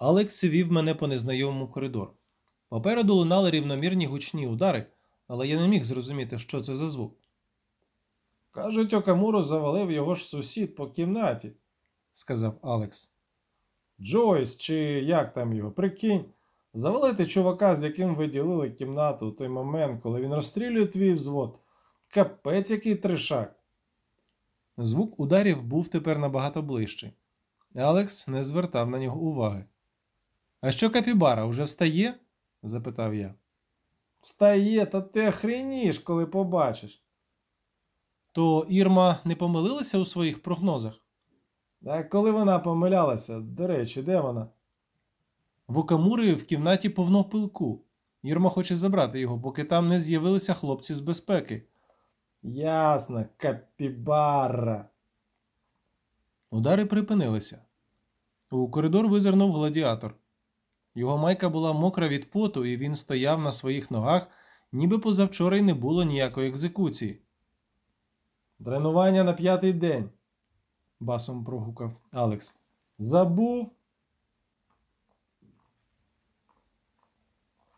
Алекс вів мене по незнайомому коридору. Попереду лунали рівномірні гучні удари, але я не міг зрозуміти, що це за звук. Кажуть, Окамуру завалив його ж сусід по кімнаті. сказав Алекс. Джойс, чи як там його, прикинь, завалити чувака, з яким ви ділили кімнату у той момент, коли він розстрілює твій взвод. Капець який трешак. Звук ударів був тепер набагато ближчий. Алекс не звертав на нього уваги. А що капібара уже встає? запитав я. Встає, та ти охреніш, коли побачиш. То Ірма не помилилася у своїх прогнозах? А коли вона помилялася, до речі, де вона? В Окамури в кімнаті повно пилку. Ірма хоче забрати його, поки там не з'явилися хлопці з безпеки. Ясно, капібара. Удари припинилися. У коридор визирнув гладіатор. Його майка була мокра від поту, і він стояв на своїх ногах, ніби позавчора й не було ніякої екзекуції. Тренування на п'ятий день. басом прогукав Алекс. Забув?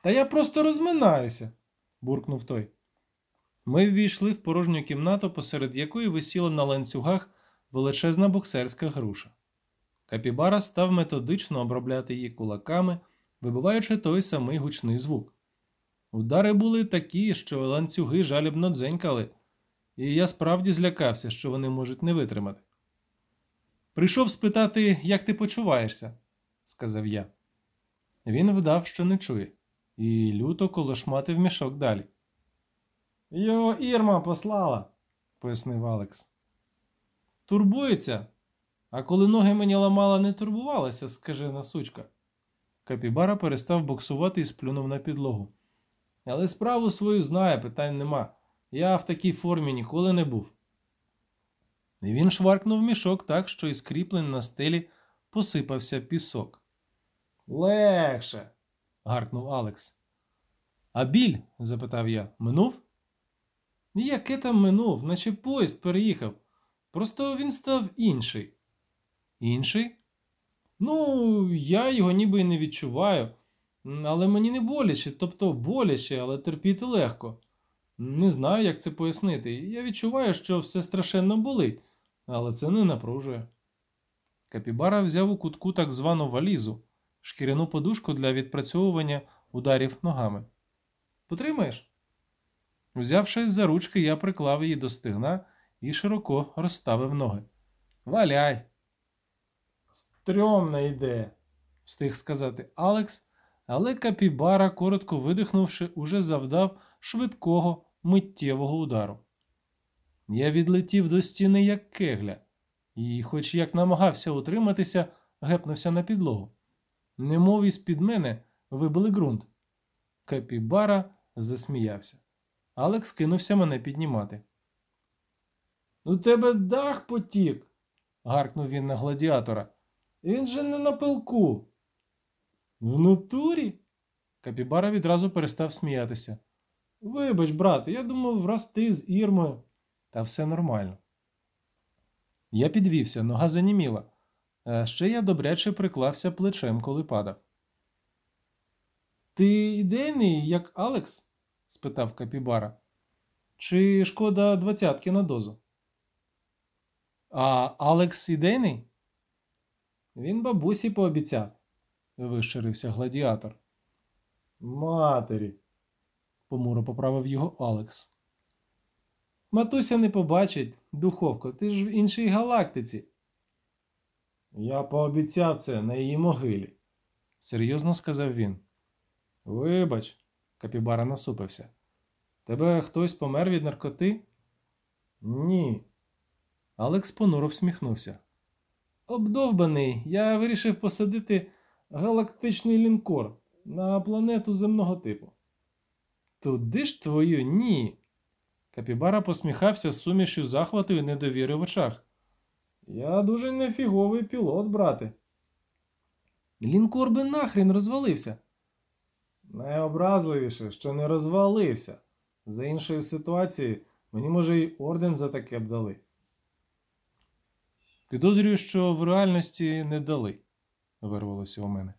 Та я просто розминаюся, буркнув той. Ми ввійшли в порожню кімнату, посеред якої висіла на ланцюгах величезна боксерська груша. Капібара став методично обробляти її кулаками, вибиваючи той самий гучний звук. Удари були такі, що ланцюги жалібно дзенькали, і я справді злякався, що вони можуть не витримати. Прийшов спитати, як ти почуваєшся, сказав я. Він вдав, що не чує, і люто колошматив мішок далі, Його Ірма послала. пояснив Алекс. Турбується. А коли ноги мені ламала, не турбувалася, скажена сучка. Капібара перестав боксувати і сплюнув на підлогу. Але справу свою знає, питань нема. Я в такій формі ніколи не був. І він шваркнув мішок так, що із кріплень на стелі посипався пісок. Легше. гаркнув Алекс. А біль? запитав я, минув? Яке там минув, наче поїзд переїхав. Просто він став інший. Інший? Ну, я його ніби й не відчуваю. Але мені не боляче, тобто боляче, але терпіти легко. Не знаю, як це пояснити. Я відчуваю, що все страшенно болить, але це не напружує. Капібара взяв у кутку так звану валізу, шкіряну подушку для відпрацьовування ударів ногами. Потримаєш? Взявшись за ручки, я приклав її до стигна і широко розставив ноги. Валяй, Стрьомна йде. встиг сказати Алекс, але Капібара, коротко видихнувши, уже завдав швидкого миттєвого удару. Я відлетів до стіни як кегля, і, хоч як намагався утриматися, гепнувся на підлогу. Немов із під мене вибили ґрунт. Капібара засміявся. Алекс кинувся мене піднімати. У тебе дах потік. гаркнув він на гладіатора. Він же не на пилку. В натурі? Капібара відразу перестав сміятися. Вибач, брат, я думав, враз ти з Ірмою. Та все нормально. Я підвівся, нога заніміла, а ще я добряче приклався плечем, коли падав. Ти ідейний, як Алекс? спитав Капібара. Чи шкода двадцятки на дозу? А Алекс ідейний? Він бабусі пообіцяв, виширився гладіатор. Матері. Помуро поправив його Алекс. Матуся не побачить, духовко, ти ж в іншій галактиці, Я пообіцяв це на її могилі. серйозно сказав він. Вибач, Капібара насупився. Тебе хтось помер від наркоти? Ні. Алекс понуро всміхнувся. Обдовбаний, я вирішив посадити галактичний лінкор на планету земного типу. Туди ж твою ні. Капібара посміхався з сумішю захвату і недовіри в очах. Я дуже нефіговий пілот, брате. Лінкор би нахрін розвалився. Найобразливіше, що не розвалився. За іншої ситуації мені, може, й орден за таке б дали. Підозрюю, що в реальності не дали, вирвалося у мене.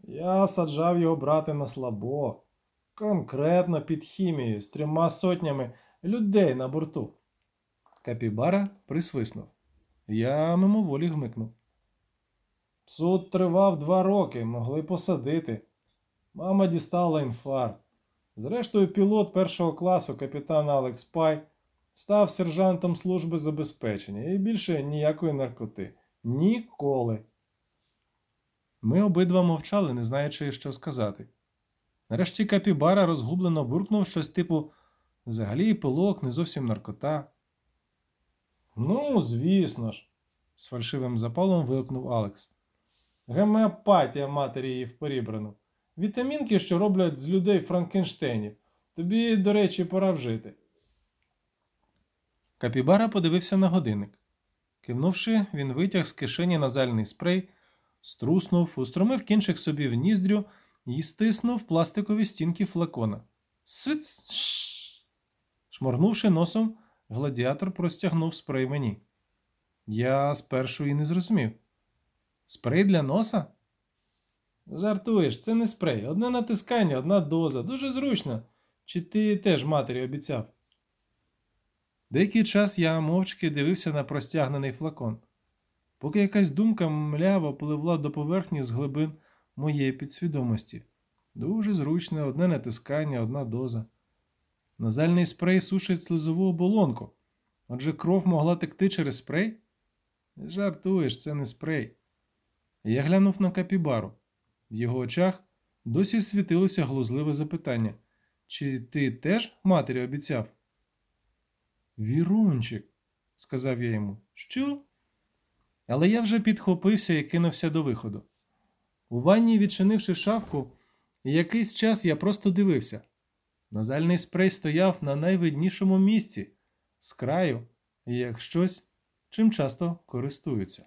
Я саджав його брати на слабо, конкретно під хімією з трьома сотнями людей на борту. Капібара присвиснув. Я мимоволі гмикнув. Суд тривав два роки, могли посадити. Мама дістала інфаркт. Зрештою, пілот першого класу, капітан Алекс Пай, став сержантом служби забезпечення і більше ніякої наркоти. Ніколи. Ми обидва мовчали, не знаючи, що сказати. Нарешті Капібара розгублено буркнув щось типу взагалі пилок, не зовсім наркота. Ну, звісно ж, З фальшивим запалом вигукнув Алекс. гемеопатія матері її в. Вітамінки, що роблять з людей Франкенштейнів. Тобі, до речі, пора вжити. Капібара подивився на годинник. Кивнувши, він витяг з кишені назальний спрей, струснув, устромив кінчик собі в ніздрю і стиснув пластикові стінки флакона. Свиц! Шш! Шморгнувши носом, гладіатор простягнув спрей мені. Я спершу і не зрозумів. Спрей для носа? Жартуєш, це не спрей. Одне натискання, одна доза. Дуже зручно. Чи ти теж матері обіцяв? Деякий час я мовчки дивився на простягнений флакон, поки якась думка мляво пливла до поверхні з глибин моєї підсвідомості. Дуже зручне одне натискання, одна доза. Назальний спрей сушить слизову оболонку. Отже, кров могла текти через спрей? Жартуєш, це не спрей. Я глянув на капібару. В його очах досі світилося глузливе запитання: чи ти теж матері обіцяв? Вірунчик, сказав я йому. Що? Але я вже підхопився і кинувся до виходу. У ванні, відчинивши шафку, якийсь час я просто дивився. Назальний спрей стояв на найвиднішому місці, з краю, як щось, чим часто користуються.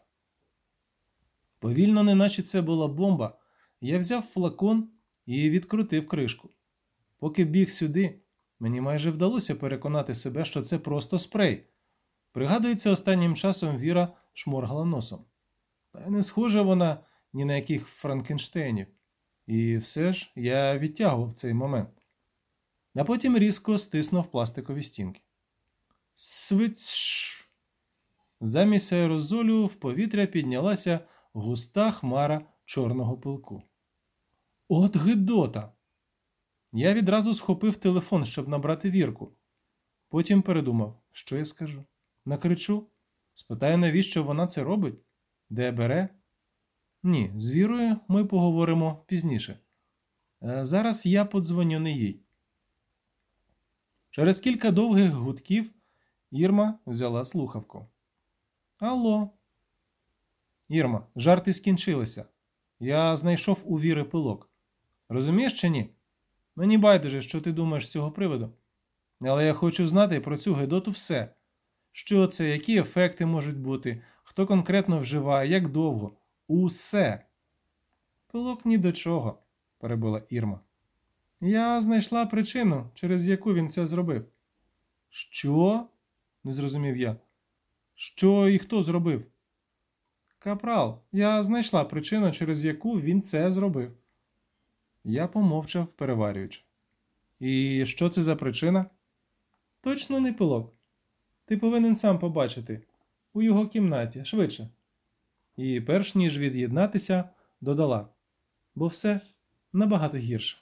Повільно, неначе це була бомба, я взяв флакон і відкрутив кришку. Поки біг сюди, Мені майже вдалося переконати себе, що це просто спрей. Пригадується, останнім часом Віра шморгала носом. Та не схожа вона ні на яких Франкенштейнів. І все ж я відтягував цей момент. А потім різко стиснув пластикові стінки. Свиц. Замість аерозолю в повітря піднялася густа хмара чорного пилку. От гидота! Я відразу схопив телефон, щоб набрати вірку. Потім передумав, що я скажу. Накричу, спитаю, навіщо вона це робить? Де бере? Ні, з вірою ми поговоримо пізніше. Зараз я подзвоню не їй. Через кілька довгих гудків Ірма взяла слухавку. Алло. Ірма, жарти скінчилися. Я знайшов у віри пилок. Розумієш чи ні? Мені байдуже, що ти думаєш з цього приводу. Але я хочу знати про цю гидоту все. Що це, які ефекти можуть бути, хто конкретно вживає, як довго. Усе. Пилок ні до чого, перебила Ірма. Я знайшла причину, через яку він це зробив. Що? не зрозумів я. Що і хто зробив? Капрал, я знайшла причину, через яку він це зробив. Я помовчав, переварюючи. І що це за причина? Точно не пилок. Ти повинен сам побачити у його кімнаті швидше. І перш ніж від'єднатися, додала бо все набагато гірше.